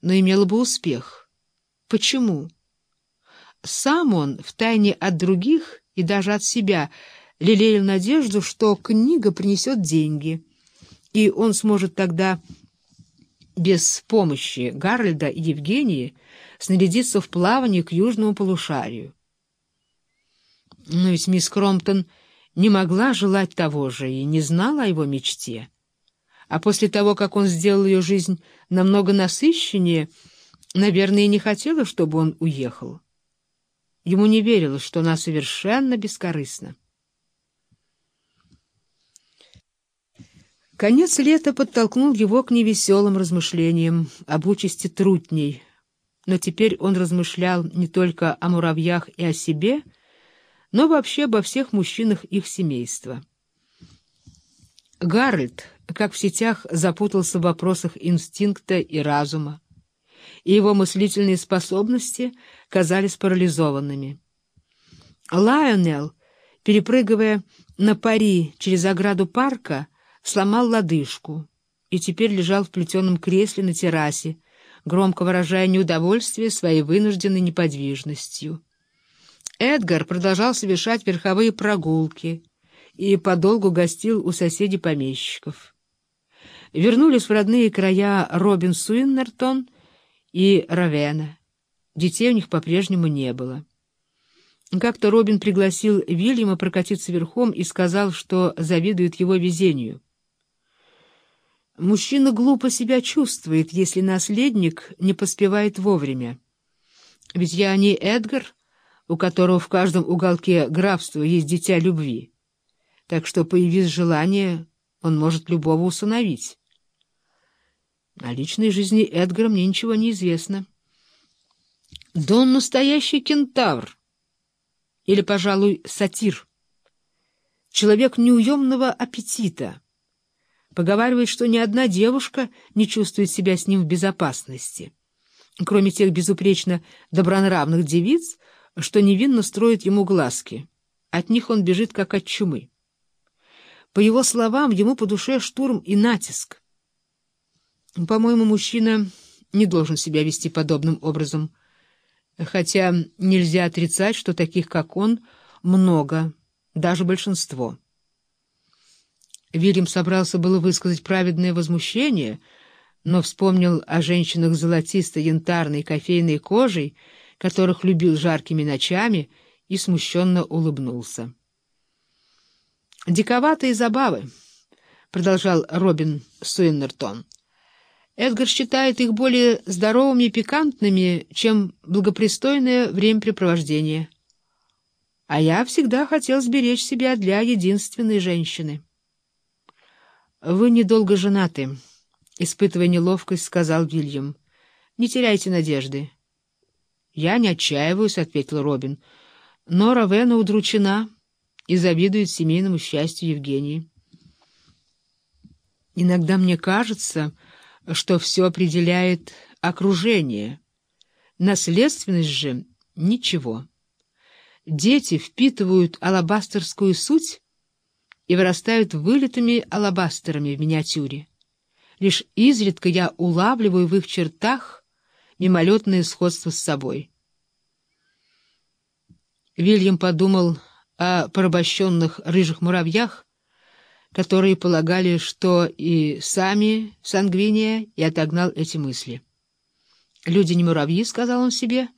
но имела бы успех. Почему? Сам он, втайне от других и даже от себя, лелеял надежду, что книга принесет деньги, и он сможет тогда без помощи Гарольда и Евгении снарядиться в плавание к южному полушарию. Но ведь мисс Кромптон не могла желать того же и не знала о его мечте. А после того, как он сделал ее жизнь намного насыщеннее, наверное, и не хотела, чтобы он уехал. Ему не верилось, что она совершенно бескорыстна. Конец лета подтолкнул его к невеселым размышлениям об участи трутней, но теперь он размышлял не только о муравьях и о себе, но вообще обо всех мужчинах их семейства. Гарольд, как в сетях, запутался в вопросах инстинкта и разума, и его мыслительные способности казались парализованными. Лайонел, перепрыгивая на пари через ограду парка, сломал лодыжку и теперь лежал в плетеном кресле на террасе, громко выражая неудовольствие своей вынужденной неподвижностью. Эдгар продолжал совершать верховые прогулки и подолгу гостил у соседей-помещиков. Вернулись в родные края Робин Суиннертон и Равена. Детей у них по-прежнему не было. Как-то Робин пригласил Вильяма прокатиться верхом и сказал, что завидует его везению — Мужчина глупо себя чувствует, если наследник не поспевает вовремя. Ведь я не Эдгар, у которого в каждом уголке графства есть дитя любви. Так что, появись желание, он может любого усыновить. О личной жизни Эдгара мне ничего не известно. Да он настоящий кентавр. Или, пожалуй, сатир. Человек неуемного аппетита. Поговаривает, что ни одна девушка не чувствует себя с ним в безопасности, кроме тех безупречно добронравных девиц, что невинно строят ему глазки. От них он бежит, как от чумы. По его словам, ему по душе штурм и натиск. По-моему, мужчина не должен себя вести подобным образом, хотя нельзя отрицать, что таких, как он, много, даже большинство. Вильям собрался было высказать праведное возмущение, но вспомнил о женщинах золотисто-янтарной кофейной кожей, которых любил жаркими ночами, и смущенно улыбнулся. «Диковатые забавы», — продолжал Робин Суиннертон. «Эдгар считает их более здоровыми и пикантными, чем благопристойное времяпрепровождение. А я всегда хотел сберечь себя для единственной женщины». «Вы недолго женаты», — испытывая неловкость, сказал Вильям. «Не теряйте надежды». «Я не отчаиваюсь», — ответил Робин. «Но Равена удручена и завидует семейному счастью Евгении». «Иногда мне кажется, что все определяет окружение. Наследственность же — ничего. Дети впитывают алабастерскую суть» и вырастают вылитыми алабастерами в миниатюре. Лишь изредка я улавливаю в их чертах мимолетное сходство с собой. Вильям подумал о порабощенных рыжих муравьях, которые полагали, что и сами сангвиния, и отогнал эти мысли. «Люди не муравьи», — сказал он себе, —